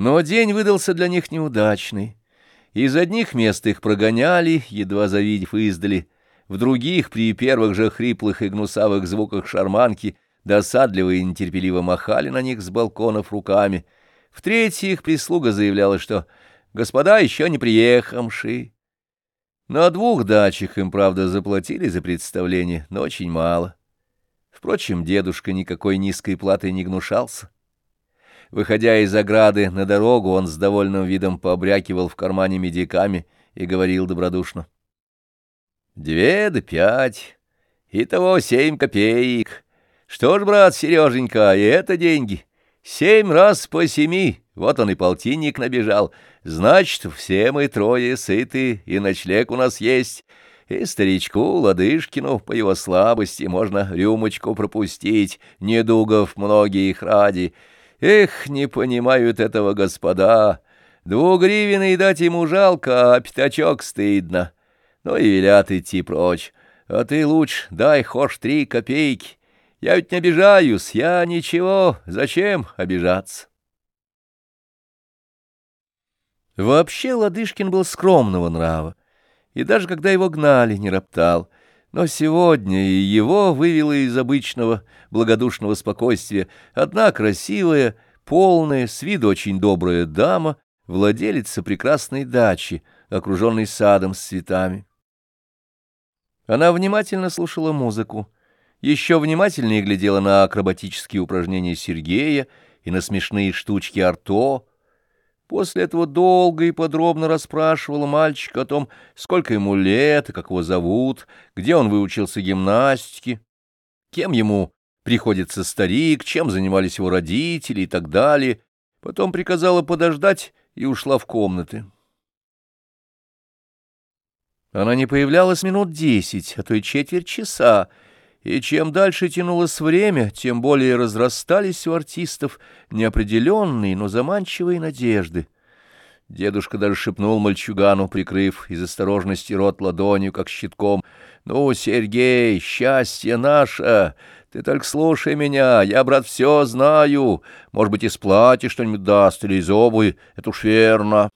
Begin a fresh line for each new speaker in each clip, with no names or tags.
Но день выдался для них неудачный. Из одних мест их прогоняли, едва завидев издали, в других, при первых же хриплых и гнусавых звуках шарманки, досадливо и нетерпеливо махали на них с балконов руками. В-третьих, прислуга заявляла, что «господа еще не приехавши». На двух дачах им, правда, заплатили за представление, но очень мало. Впрочем, дедушка никакой низкой платой не гнушался. Выходя из ограды на дорогу, он с довольным видом пообрякивал в кармане медиками и говорил добродушно. «Две да пять, итого семь копеек. Что ж, брат Сереженька, и это деньги. Семь раз по семи, вот он и полтинник набежал. Значит, все мы трое сыты, и ночлег у нас есть». И старичку Ладышкину по его слабости можно рюмочку пропустить, недугов многих ради. Эх, не понимают этого господа. Двугривенный дать ему жалко, а пятачок стыдно. Ну и велят идти прочь. А ты лучше дай хошь три копейки. Я ведь не обижаюсь, я ничего. Зачем обижаться? Вообще Ладышкин был скромного нрава, и даже когда его гнали, не роптал — но сегодня и его вывела из обычного благодушного спокойствия одна красивая, полная, с виду очень добрая дама, владелица прекрасной дачи, окруженной садом с цветами. Она внимательно слушала музыку, еще внимательнее глядела на акробатические упражнения Сергея и на смешные штучки Арто, После этого долго и подробно расспрашивала мальчика о том, сколько ему лет как его зовут, где он выучился гимнастике, кем ему приходится старик, чем занимались его родители и так далее. Потом приказала подождать и ушла в комнаты. Она не появлялась минут десять, а то и четверть часа, и чем дальше тянулось время, тем более разрастались у артистов неопределенные, но заманчивые надежды. Дедушка даже шепнул мальчугану, прикрыв из осторожности рот ладонью, как щитком. «Ну, Сергей, счастье наше! Ты только слушай меня, я, брат, все знаю. Может быть, из платья что-нибудь даст или из обуви, это уж верно».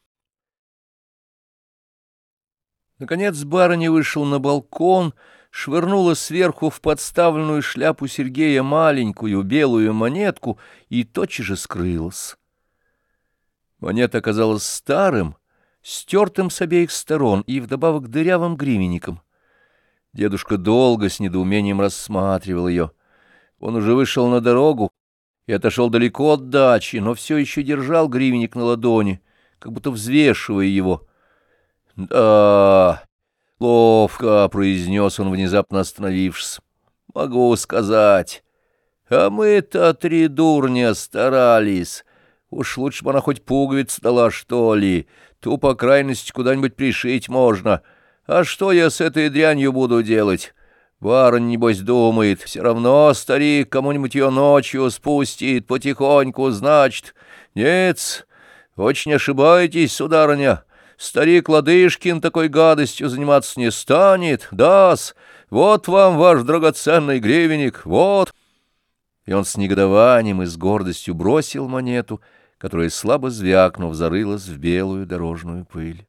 Наконец барыня вышел на балкон, — швырнула сверху в подставленную шляпу Сергея маленькую белую монетку и тотчас же скрылась. Монета оказалась старым, стертым с обеих сторон и вдобавок дырявым гривенником. Дедушка долго с недоумением рассматривал ее. Он уже вышел на дорогу и отошел далеко от дачи, но все еще держал гривенник на ладони, как будто взвешивая его. «Да, Ловко, — произнес он, внезапно остановившись. — Могу сказать. А мы-то три дурня старались. Уж лучше бы она хоть пуговиц дала, что ли. Ту, по крайности, куда-нибудь пришить можно. А что я с этой дрянью буду делать? Барон, небось, думает, все равно старик кому-нибудь ее ночью спустит потихоньку, значит. Нет, очень ошибаетесь, сударыня. Старик Ладышкин такой гадостью заниматься не станет. Да-с, вот вам ваш драгоценный гривенник, вот. И он с негодованием и с гордостью бросил монету, которая, слабо звякнув, зарылась в белую дорожную пыль.